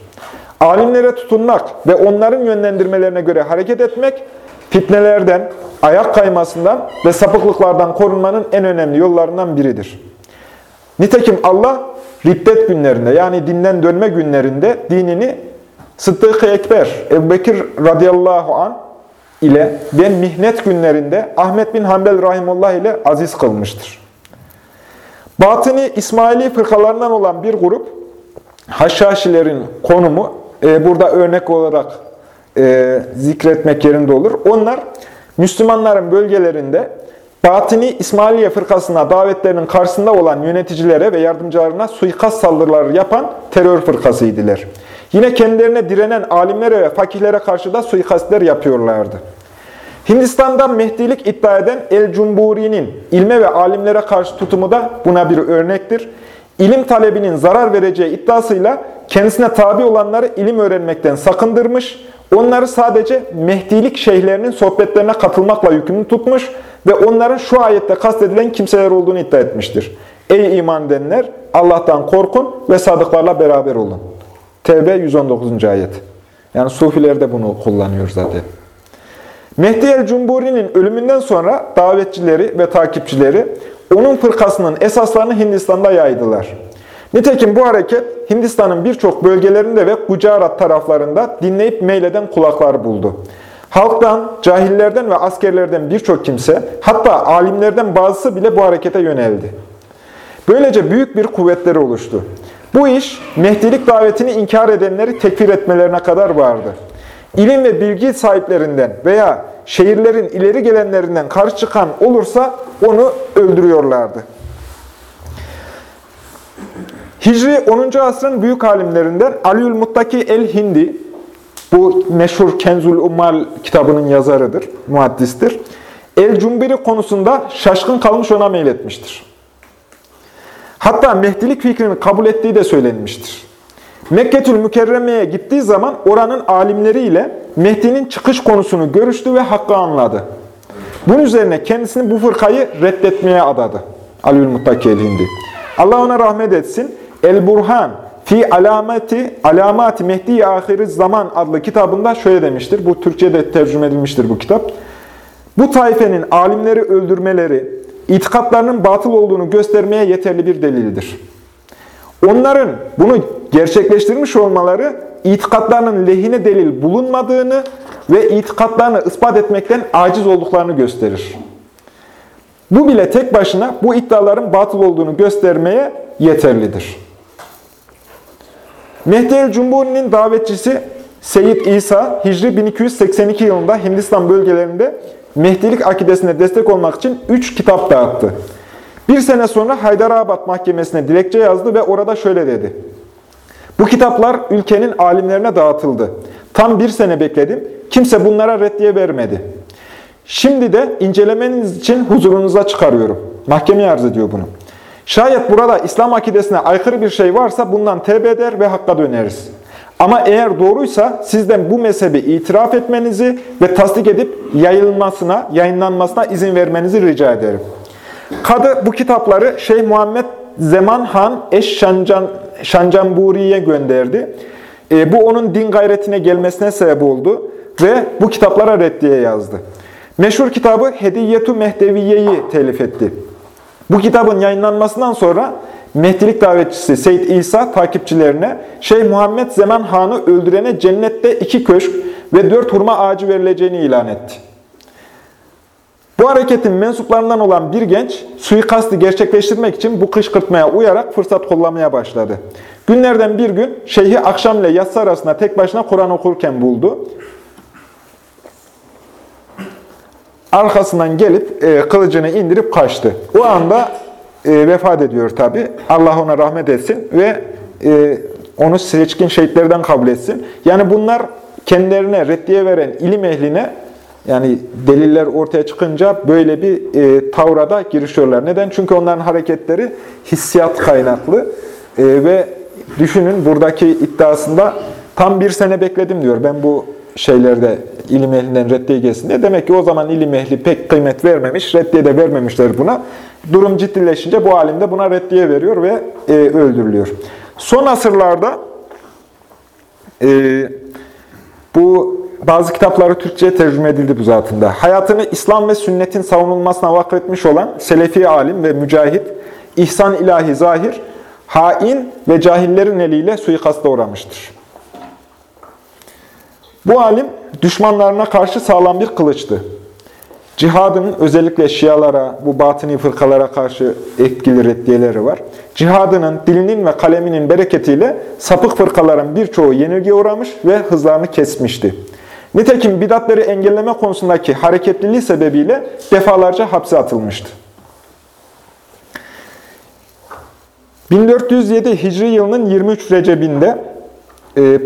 Alimlere tutunmak ve onların yönlendirmelerine göre hareket etmek, fitnelerden, ayak kaymasından ve sapıklıklardan korunmanın en önemli yollarından biridir. Nitekim Allah riddet günlerinde yani dinden dönme günlerinde dinini Sıddık-ı Ekber, Ebu Bekir radıyallahu an ile ve mihnet günlerinde Ahmet bin Hanbel rahimullah ile aziz kılmıştır. Batıni İsmaili fırkalarından olan bir grup Haşhaşilerin konumu e, burada örnek olarak e, zikretmek yerinde olur. Onlar Müslümanların bölgelerinde Batini İsmailiye fırkasına davetlerinin karşısında olan yöneticilere ve yardımcılarına suikast saldırıları yapan terör fırkasıydılar. Yine kendilerine direnen alimlere ve fakihlere karşı da suikastler yapıyorlardı. Hindistan'da Mehdilik iddia eden El-Cumburi'nin ilme ve alimlere karşı tutumu da buna bir örnektir. İlim talebinin zarar vereceği iddiasıyla kendisine tabi olanları ilim öğrenmekten sakındırmış, onları sadece Mehdilik şeyhlerinin sohbetlerine katılmakla yükümlü tutmuş ve onların şu ayette kastedilen kimseler olduğunu iddia etmiştir. Ey iman edenler! Allah'tan korkun ve sadıklarla beraber olun. Tevbe 119. ayet. Yani Sufiler de bunu kullanıyor zaten. Mehdi el-Cumburi'nin ölümünden sonra davetçileri ve takipçileri onun fırkasının esaslarını Hindistan'da yaydılar. Nitekim bu hareket Hindistan'ın birçok bölgelerinde ve Gujarat taraflarında dinleyip meyleden kulaklar buldu. Halktan, cahillerden ve askerlerden birçok kimse, hatta alimlerden bazısı bile bu harekete yöneldi. Böylece büyük bir kuvvetleri oluştu. Bu iş Mehdilik davetini inkar edenleri tekfir etmelerine kadar vardı. İlim ve bilgi sahiplerinden veya şehirlerin ileri gelenlerinden karşı çıkan olursa onu öldürüyorlardı. Hicri 10. asrın büyük alimlerinden Aliül Muttaki el-Hindi, bu meşhur Kenzul Ummal kitabının yazarıdır, muhaddistir. El-Cumbiri konusunda şaşkın kalmış ona meyletmiştir. Hatta Mehdilik fikrini kabul ettiği de söylenmiştir. Mekketül Mükerreme'ye gittiği zaman oranın alimleriyle Mehdi'nin çıkış konusunu görüştü ve hakkı anladı. Bunun üzerine kendisini bu fırkayı reddetmeye adadı. Aliül Muttaki el-Hindi. Allah ona rahmet etsin. El-Burhan fi alameti alamati Mehdi ahiri zaman adlı kitabında şöyle demiştir. Bu Türkçe'de tercüme edilmiştir bu kitap. Bu taifenin alimleri öldürmeleri, itikatlarının batıl olduğunu göstermeye yeterli bir delildir. Onların bunu gerçekleştirmiş olmaları itikatlarının lehine delil bulunmadığını ve itikatlarını ispat etmekten aciz olduklarını gösterir. Bu bile tek başına bu iddiaların batıl olduğunu göstermeye yeterlidir. Mehdi el-Cumburi'nin davetçisi Seyyid İsa, Hicri 1282 yılında Hindistan bölgelerinde Mehdilik akidesine destek olmak için 3 kitap dağıttı. Bir sene sonra Haydarabad Mahkemesi'ne dilekçe yazdı ve orada şöyle dedi. Bu kitaplar ülkenin alimlerine dağıtıldı. Tam bir sene bekledim. Kimse bunlara reddiye vermedi. Şimdi de incelemeniz için huzurunuza çıkarıyorum. Mahkemeye arz ediyor bunu. Şayet burada İslam akidesine aykırı bir şey varsa bundan tevbe eder ve hakka döneriz. Ama eğer doğruysa sizden bu mezhebi itiraf etmenizi ve tasdik edip yayılmasına, yayınlanmasına izin vermenizi rica ederim. Kadı bu kitapları Şeyh Muhammed Zeman Han Eş Şancan, Şancamburi'ye gönderdi. E, bu onun din gayretine gelmesine sebep oldu ve bu kitaplara reddiye yazdı. Meşhur kitabı Hediyetu Mehdeviye'yi telif etti. Bu kitabın yayınlanmasından sonra Mehdilik davetçisi Seyyid İsa takipçilerine Şeyh Muhammed Zeman Han'ı öldürene cennette iki köşk ve dört hurma ağacı verileceğini ilan etti. Bu hareketin mensuplarından olan bir genç suikastı gerçekleştirmek için bu kışkırtmaya uyarak fırsat kollamaya başladı. Günlerden bir gün şeyhi akşam ile yatsı arasında tek başına Kur'an okurken buldu. Arkasından gelip e, kılıcını indirip kaçtı. O anda e, vefat ediyor tabi. Allah ona rahmet etsin ve e, onu seçkin şehitlerden kabul etsin. Yani bunlar kendilerine reddiye veren ilim ehline yani deliller ortaya çıkınca böyle bir e, tavrada girişiyorlar. Neden? Çünkü onların hareketleri hissiyat kaynaklı e, ve düşünün buradaki iddiasında tam bir sene bekledim diyor. Ben bu şeylerde ilim ehlinden reddiye gelsin diye. Demek ki o zaman ilim ehli pek kıymet vermemiş, reddiye de vermemişler buna. Durum ciddileşince bu alim de buna reddiye veriyor ve e, öldürülüyor. Son asırlarda e, bu bazı kitapları Türkçe'ye tercüme edildi bu zatında. Hayatını İslam ve sünnetin savunulmasına vakfetmiş olan Selefi alim ve mücahit ihsan ilahi zahir, hain ve cahillerin eliyle suikasta uğramıştır. Bu alim düşmanlarına karşı sağlam bir kılıçtı. Cihadın özellikle Şialara, bu batini fırkalara karşı etkili reddiyeleri var. Cihadının, dilinin ve kaleminin bereketiyle sapık fırkaların birçoğu yenilgiye uğramış ve hızlarını kesmişti. Nitekim bidatleri engelleme konusundaki hareketliliği sebebiyle defalarca hapse atılmıştı. 1407 Hicri yılının 23 Recep'inde e,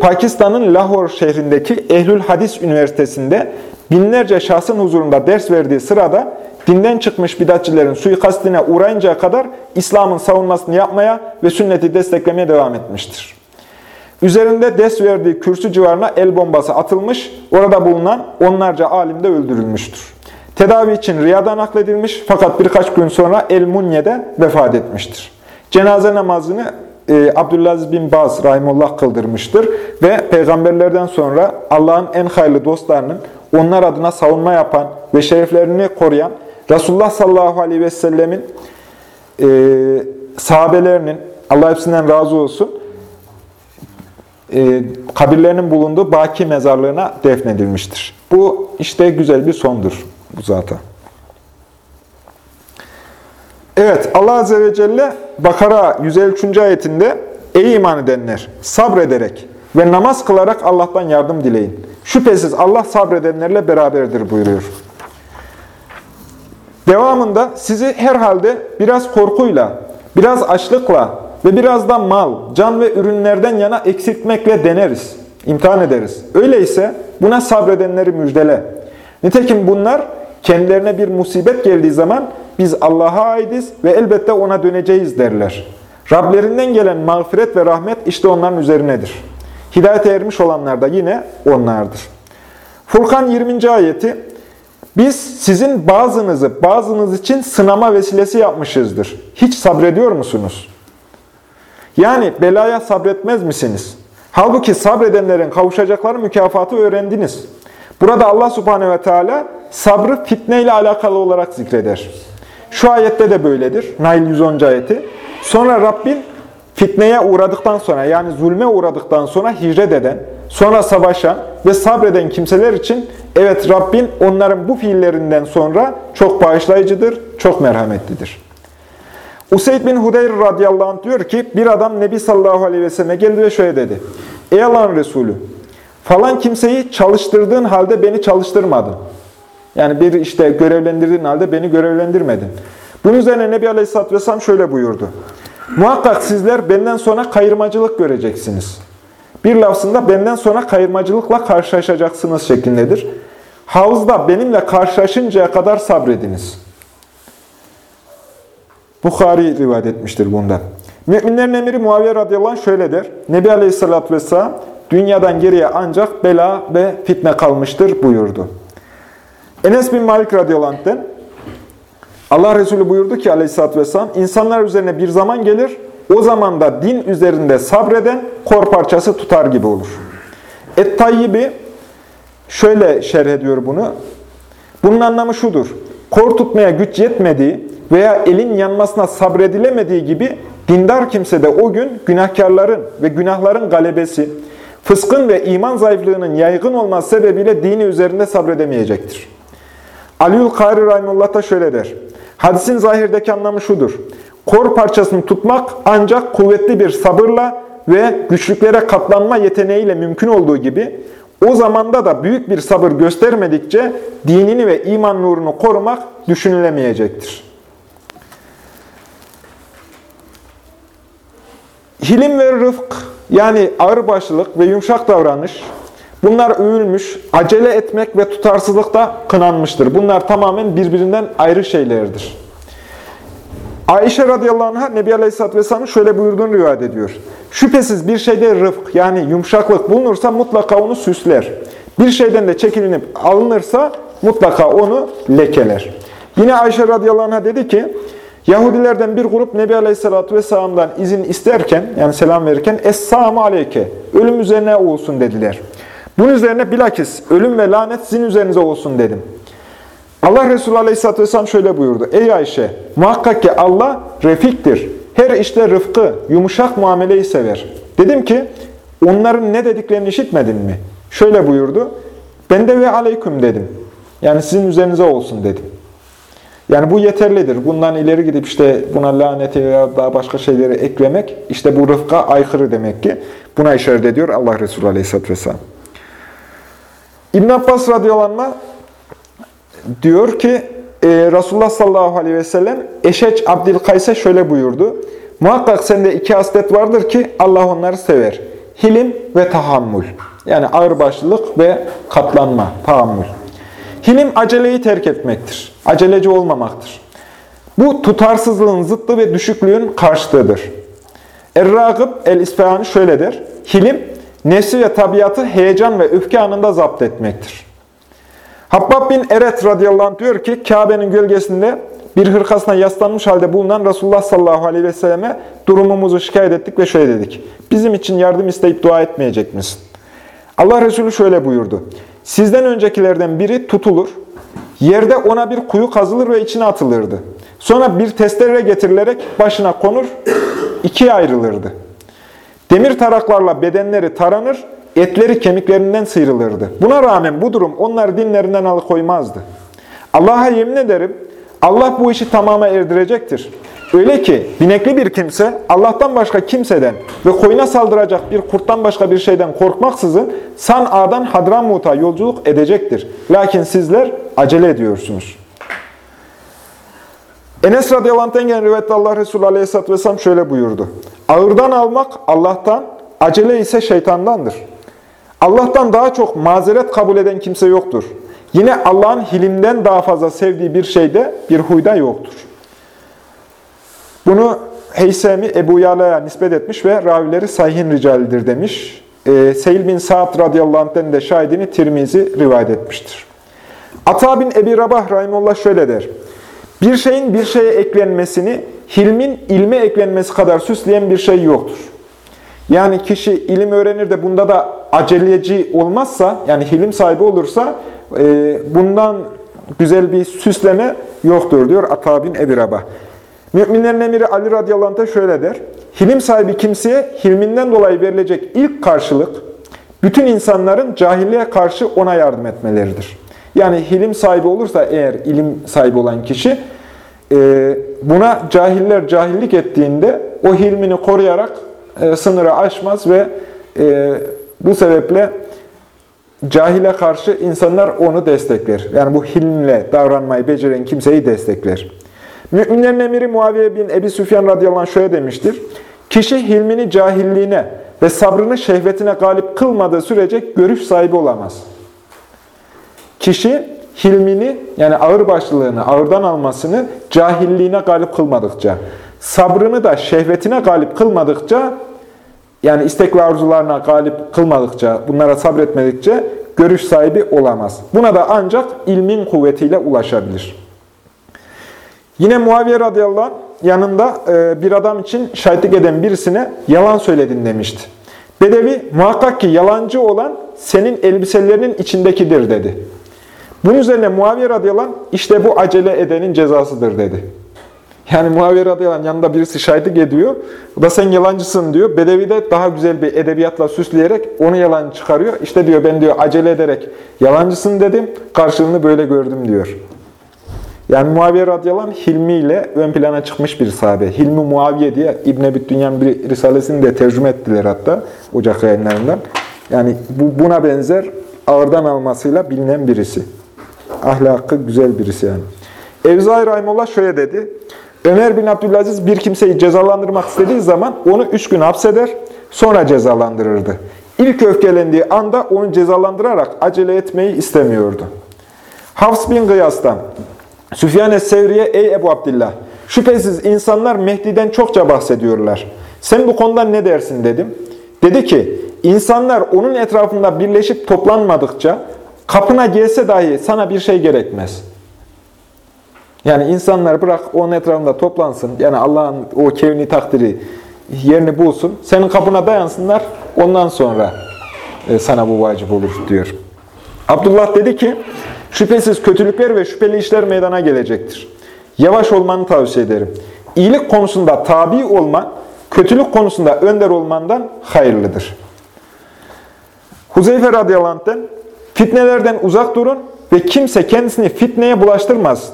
Pakistan'ın Lahore şehrindeki Ehlül Hadis Üniversitesi'nde binlerce şahsın huzurunda ders verdiği sırada dinden çıkmış bidatçilerin suikastine uğrayıncaya kadar İslam'ın savunmasını yapmaya ve sünneti desteklemeye devam etmiştir. Üzerinde ders verdiği kürsü civarına el bombası atılmış, orada bulunan onlarca alim de öldürülmüştür. Tedavi için Riyad'a nakledilmiş fakat birkaç gün sonra El Munye'de vefat etmiştir. Cenaze namazını e, Abdülaziz bin Baz Rahimullah kıldırmıştır ve peygamberlerden sonra Allah'ın en hayırlı dostlarının onlar adına savunma yapan ve şereflerini koruyan Resulullah sallallahu aleyhi ve sellemin e, sahabelerinin, Allah hepsinden razı olsun, e, kabirlerinin bulunduğu Baki mezarlığına defnedilmiştir. Bu işte güzel bir sondur bu zata. Evet, Allah Azze ve Celle Bakara 153. ayetinde Ey iman edenler! Sabrederek ve namaz kılarak Allah'tan yardım dileyin. Şüphesiz Allah sabredenlerle beraberdir buyuruyor. Devamında sizi herhalde biraz korkuyla, biraz açlıkla ve biraz da mal, can ve ürünlerden yana eksiltmekle deneriz, imtihan ederiz. Öyleyse buna sabredenleri müjdele. Nitekim bunlar kendilerine bir musibet geldiği zaman biz Allah'a aidiz ve elbette ona döneceğiz derler. Rablerinden gelen mağfiret ve rahmet işte onların üzerinedir. Hidayete ermiş olanlar da yine onlardır. Furkan 20. ayeti Biz sizin bazınızı bazınız için sınama vesilesi yapmışızdır. Hiç sabrediyor musunuz? Yani belaya sabretmez misiniz? Halbuki sabredenlerin kavuşacakları mükafatı öğrendiniz. Burada Allah subhanehu ve teala sabrı fitne ile alakalı olarak zikreder. Şu ayette de böyledir. Nail 110. ayeti. Sonra Rabbin fitneye uğradıktan sonra yani zulme uğradıktan sonra hicret eden, sonra savaşan ve sabreden kimseler için evet Rabbin onların bu fiillerinden sonra çok bağışlayıcıdır, çok merhametlidir. Useyd bin Hudeyr radıyallahu anh diyor ki bir adam Nebi sallallahu aleyhi ve selleme geldi ve şöyle dedi. Ey Allah'ın Resulü falan kimseyi çalıştırdığın halde beni çalıştırmadın. Yani bir işte görevlendirdiğin halde beni görevlendirmedin. Bunun üzerine Nebi Aleyhisselatü Vesselam şöyle buyurdu. Muhakkak sizler benden sonra kayırmacılık göreceksiniz. Bir lafzında benden sonra kayırmacılıkla karşılaşacaksınız şeklindedir. Havuzda benimle karşılaşıncaya kadar sabrediniz. Bukhari rivayet etmiştir bundan. Müminlerin emiri Muaviye radıyallahu anh şöyle der. Nebi Aleyhisselatü Vesselam dünyadan geriye ancak bela ve fitne kalmıştır buyurdu. Enes bin Malik radıyallahu Allah Resulü buyurdu ki aleyhissalatü vesselam, insanlar üzerine bir zaman gelir, o zaman da din üzerinde sabreden kor parçası tutar gibi olur. Et-Tayyibi şöyle şerh ediyor bunu. Bunun anlamı şudur. Kor tutmaya güç yetmediği veya elin yanmasına sabredilemediği gibi dindar kimse de o gün günahkarların ve günahların galebesi, fıskın ve iman zayıflığının yaygın olması sebebiyle dini üzerinde sabredemeyecektir. Aliül Kari Rahimullah da şöyle der. Hadisin zahirdeki anlamı şudur. Kor parçasını tutmak ancak kuvvetli bir sabırla ve güçlüklere katlanma yeteneğiyle mümkün olduğu gibi o zamanda da büyük bir sabır göstermedikçe dinini ve iman nurunu korumak düşünülemeyecektir. Hilim ve rıfk yani ağırbaşlılık ve yumuşak davranış Bunlar övülmüş, acele etmek ve tutarsızlık da kınanmıştır. Bunlar tamamen birbirinden ayrı şeylerdir. Ayşe radıyallahu anh'a Nebi Aleyhisselatü Vesselam'ın şöyle buyurduğunu rivayet ediyor. Şüphesiz bir şeyde rıfk yani yumuşaklık bulunursa mutlaka onu süsler. Bir şeyden de çekilinip alınırsa mutlaka onu lekeler. Yine Ayşe radıyallahu anh'a dedi ki, Yahudilerden bir grup Nebi Aleyhisselatü Vesselam'dan izin isterken, yani selam verirken, Es-sâmu aleyke, ölüm üzerine olsun dediler. Bunun üzerine bilakis ölüm ve lanet sizin üzerinize olsun dedim. Allah Resulü Aleyhisselatü Vesselam şöyle buyurdu. Ey Ayşe, muhakkak ki Allah refiktir. Her işte rıfkı, yumuşak muameleyi sever. Dedim ki, onların ne dediklerini işitmedin mi? Şöyle buyurdu. Ben de ve aleyküm dedim. Yani sizin üzerinize olsun dedim. Yani bu yeterlidir. Bundan ileri gidip işte buna laneti veya daha başka şeyleri eklemek, işte bu rıfka aykırı demek ki. Buna işaret ediyor Allah Resulü Aleyhisselatü Vesselam. İbn Abbas radıyallahu diyor ki e, Resulullah sallallahu aleyhi ve sellem Eşeç Abdülkays'e şöyle buyurdu. Muhakkak sende iki haslet vardır ki Allah onları sever. Hilim ve tahammül. Yani ağırbaşlılık ve katlanma, tahammül. Hilim aceleyi terk etmektir. Aceleci olmamaktır. Bu tutarsızlığın zıttı ve düşüklüğün karşıtığıdır. Er-Ragıb el-İsfahani şöyle der. Hilim, nefsi ve tabiatı heyecan ve öfke anında zapt etmektir. Habbab bin Eret radıyallahu anh diyor ki, Kabe'nin gölgesinde bir hırkasına yaslanmış halde bulunan Resulullah sallallahu aleyhi ve selleme durumumuzu şikayet ettik ve şöyle dedik. Bizim için yardım isteyip dua etmeyecek misin? Allah Resulü şöyle buyurdu. Sizden öncekilerden biri tutulur, yerde ona bir kuyu kazılır ve içine atılırdı. Sonra bir testere getirilerek başına konur, ikiye ayrılırdı. Demir taraklarla bedenleri taranır, etleri kemiklerinden sıyrılırdı. Buna rağmen bu durum onları dinlerinden alıkoymazdı. Allah'a yemin ederim, Allah bu işi tamama erdirecektir. Öyle ki binekli bir kimse Allah'tan başka kimseden ve koyuna saldıracak bir kurttan başka bir şeyden korkmaksızın San'a'dan Hadramut'a yolculuk edecektir. Lakin sizler acele ediyorsunuz. Enes radıyallahu anh'ten gelen rivayette Allah Resulü aleyhisselatü vesselam şöyle buyurdu. Ağırdan almak Allah'tan, acele ise şeytandandır. Allah'tan daha çok mazeret kabul eden kimse yoktur. Yine Allah'ın hilimden daha fazla sevdiği bir şeyde, bir huyda yoktur. Bunu Heysemi Ebu Yala'ya nispet etmiş ve ravileri sahihin ricalidir demiş. E, Seyil bin Sa'd radıyallahu anh'ten de şahidini Tirmizi rivayet etmiştir. Ata bin Ebi Rabah rahimullah şöyle der. Bir şeyin bir şeye eklenmesini hilmin ilme eklenmesi kadar süsleyen bir şey yoktur. Yani kişi ilim öğrenir de bunda da aceleci olmazsa, yani hilim sahibi olursa e, bundan güzel bir süsleme yoktur diyor Ata bin Ebi Rabah. Müminlerin emiri Ali radıyallahu anh şöyle der. Hilim sahibi kimseye hilminden dolayı verilecek ilk karşılık, bütün insanların cahilliğe karşı ona yardım etmeleridir. Yani hilim sahibi olursa eğer ilim sahibi olan kişi, buna cahiller cahillik ettiğinde o hilmini koruyarak e, sınırı aşmaz ve e, bu sebeple cahile karşı insanlar onu destekler. Yani bu hilmle davranmayı beceren kimseyi destekler. Müminlerin emiri Muaviye bin Ebi Süfyan radıyallahu şöyle demiştir. Kişi hilmini cahilliğine ve sabrını şehvetine galip kılmadığı sürece görüş sahibi olamaz. Kişi hilmini yani ağırbaşlılığını, ağırdan almasını cahilliğine galip kılmadıkça, sabrını da şehvetine galip kılmadıkça, yani istek ve arzularına galip kılmadıkça, bunlara sabretmedikçe görüş sahibi olamaz. Buna da ancak ilmin kuvvetiyle ulaşabilir. Yine Muaviye radıyallahu anh yanında bir adam için şahitlik eden birisine yalan söyledin demişti. Bedevi muhakkak ki yalancı olan senin elbiselerinin içindekidir dedi. Bunun üzerine Muaviye radıyallahu anh, işte bu acele edenin cezasıdır dedi. Yani Muaviye radıyallahu anh yanında birisi şahitlik ediyor. O da sen yalancısın diyor. Bedevi de daha güzel bir edebiyatla süsleyerek onu yalan çıkarıyor. İşte diyor ben diyor acele ederek yalancısın dedim. Karşılığını böyle gördüm diyor. Yani Muaviye radıyallahu anh hilmiyle ön plana çıkmış bir sahabe. Hilmi Muaviye diye İbn-i Ebüddünyan bir risalesini de tercüme ettiler hatta Ocak yayınlarından. Yani bu, buna benzer ağırdan almasıyla bilinen birisi. Ahlakı güzel birisi yani. Evzai Rahimullah şöyle dedi. Ömer bin Abdülaziz bir kimseyi cezalandırmak istediği zaman onu üç gün hapseder, sonra cezalandırırdı. İlk öfkelendiği anda onu cezalandırarak acele etmeyi istemiyordu. Hafs bin Gıyas'tan, Süfyan Sevri'ye ey Ebu Abdillah, şüphesiz insanlar Mehdi'den çokça bahsediyorlar. Sen bu konuda ne dersin dedim. Dedi ki, insanlar onun etrafında birleşip toplanmadıkça kapına gelse dahi sana bir şey gerekmez. Yani insanlar bırak onun etrafında toplansın. Yani Allah'ın o kevni takdiri yerini bulsun. Senin kapına dayansınlar. Ondan sonra sana bu vacip olur diyor. Abdullah dedi ki, Şüphesiz kötülükler ve şüpheli işler meydana gelecektir. Yavaş olmanı tavsiye ederim. İyilik konusunda tabi olman, kötülük konusunda önder olmandan hayırlıdır. Huzeyfe radıyallahu anh'ten, fitnelerden uzak durun ve kimse kendisini fitneye bulaştırmaz.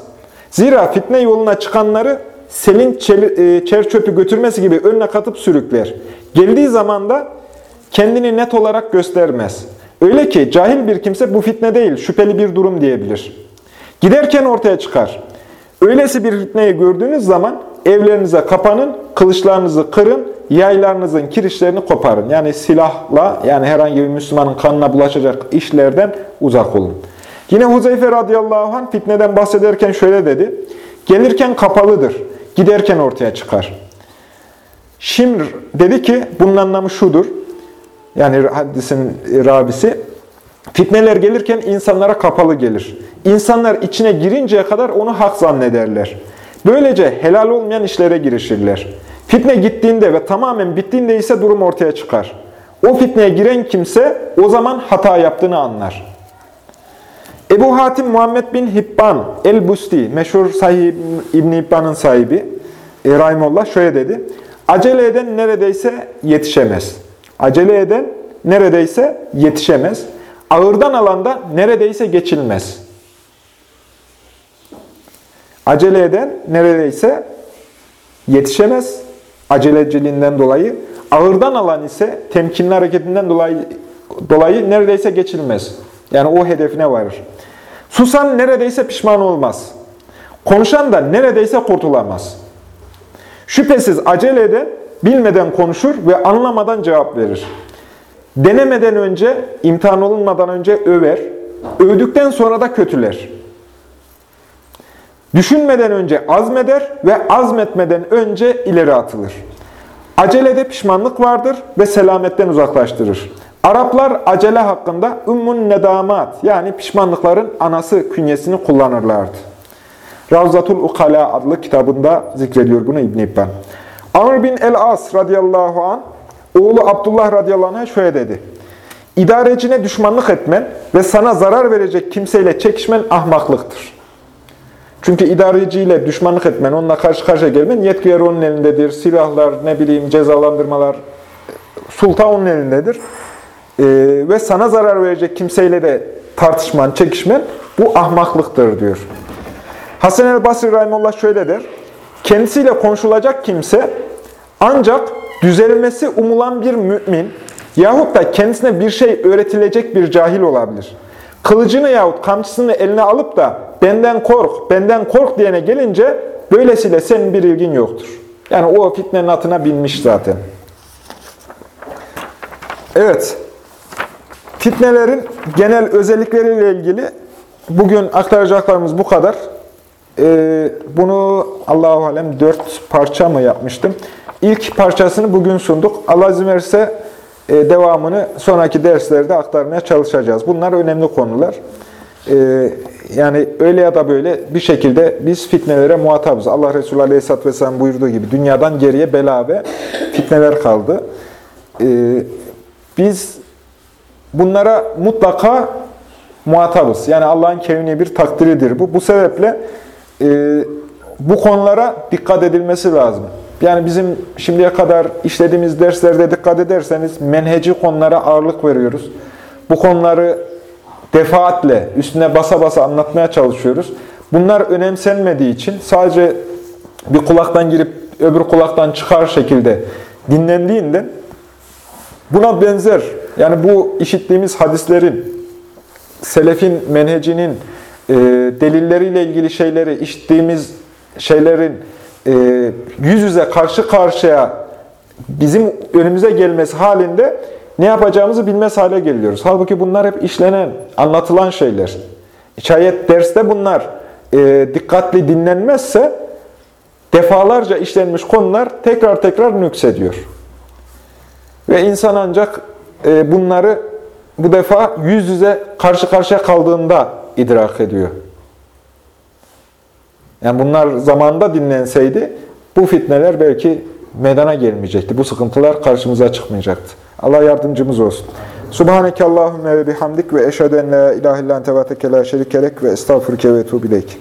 Zira fitne yoluna çıkanları selin e, çer çöpü götürmesi gibi önüne katıp sürükler. Geldiği zaman da kendini net olarak göstermez. Öyle ki cahil bir kimse bu fitne değil, şüpheli bir durum diyebilir. Giderken ortaya çıkar. Öylesi bir fitneyi gördüğünüz zaman evlerinize kapanın, kılıçlarınızı kırın, yaylarınızın kirişlerini koparın. Yani silahla, yani herhangi bir Müslümanın kanına bulaşacak işlerden uzak olun. Yine Huzeyfe radıyallahu anh fitneden bahsederken şöyle dedi. Gelirken kapalıdır, giderken ortaya çıkar. Şimr dedi ki, bunun anlamı şudur. Yani hadisin rabisi, fitneler gelirken insanlara kapalı gelir. İnsanlar içine girinceye kadar onu hak zannederler. Böylece helal olmayan işlere girişirler. Fitne gittiğinde ve tamamen bittiğinde ise durum ortaya çıkar. O fitneye giren kimse o zaman hata yaptığını anlar. Ebu Hatim Muhammed bin Hibban el-Busti, meşhur sahih İbn Hibban'ın sahibi, e, Rahimullah şöyle dedi. Acele eden neredeyse yetişemez. Acele eden neredeyse yetişemez. Ağırdan alanda neredeyse geçilmez. Acele eden neredeyse yetişemez aceleciliğinden dolayı. Ağırdan alan ise temkinli hareketinden dolayı, dolayı neredeyse geçilmez. Yani o hedefine varır. Susan neredeyse pişman olmaz. Konuşan da neredeyse kurtulamaz. Şüphesiz acele eden bilmeden konuşur ve anlamadan cevap verir. Denemeden önce, imtihan olunmadan önce över, övdükten sonra da kötüler. Düşünmeden önce azmeder ve azmetmeden önce ileri atılır. Acelede pişmanlık vardır ve selametten uzaklaştırır. Araplar acele hakkında ümmun nedamat yani pişmanlıkların anası künyesini kullanırlardı. Ravzatul Ukala adlı kitabında zikrediyor bunu İbn İbban. Amr bin el-As radıyallahu an oğlu Abdullah radıyallahu anh şöyle dedi. İdarecine düşmanlık etmen ve sana zarar verecek kimseyle çekişmen ahmaklıktır. Çünkü idareciyle düşmanlık etmen, onunla karşı karşıya gelmen yetkileri onun elindedir. Silahlar, ne bileyim cezalandırmalar, sultan onun elindedir. Ee, ve sana zarar verecek kimseyle de tartışman, çekişmen bu ahmaklıktır diyor. Hasan el Basri Rahimullah şöyle der. Kendisiyle konuşulacak kimse ancak düzelmesi umulan bir mümin yahut da kendisine bir şey öğretilecek bir cahil olabilir. Kılıcını yahut kamçısını eline alıp da benden kork, benden kork diyene gelince böylesiyle senin bir ilgin yoktur. Yani o fitnenin atına binmiş zaten. Evet. Fitnelerin genel özellikleriyle ilgili bugün aktaracaklarımız bu kadar. Ee, bunu Allahu Alem dört parça mı yapmıştım? İlk parçasını bugün sunduk. Allah izin verirse devamını sonraki derslerde aktarmaya çalışacağız. Bunlar önemli konular. E, yani öyle ya da böyle bir şekilde biz fitnelere muhatabız. Allah Resulü Aleyhisselatü Vesselam buyurduğu gibi dünyadan geriye bela ve fitneler kaldı. E, biz bunlara mutlaka muhatabız. Yani Allah'ın kevni bir takdiridir bu. Bu sebeple bu konulara dikkat edilmesi lazım. Yani bizim şimdiye kadar işlediğimiz derslerde dikkat ederseniz menheci konulara ağırlık veriyoruz. Bu konuları defaatle, üstüne basa basa anlatmaya çalışıyoruz. Bunlar önemsenmediği için sadece bir kulaktan girip öbür kulaktan çıkar şekilde dinlendiğinde buna benzer, yani bu işittiğimiz hadislerin, selefin menhecinin e, delilleriyle ilgili şeyleri, işittiğimiz şeylerin e, yüz yüze karşı karşıya bizim önümüze gelmesi halinde ne yapacağımızı bilmez hale geliyoruz. Halbuki bunlar hep işlenen, anlatılan şeyler. Şayet derste bunlar e, dikkatli dinlenmezse defalarca işlenmiş konular tekrar tekrar nüksediyor. Ve insan ancak e, bunları bu defa yüz yüze karşı karşıya kaldığında idrak ediyor. Yani bunlar zamanında dinlenseydi bu fitneler belki meydana gelmeyecekti. Bu sıkıntılar karşımıza çıkmayacaktı. Allah yardımcımız olsun. Subhaneke Allahümme ve bihamdik ve eşhedü en la ilahe illan tevateke la şerikelek ve estağfurke ve etubileyk.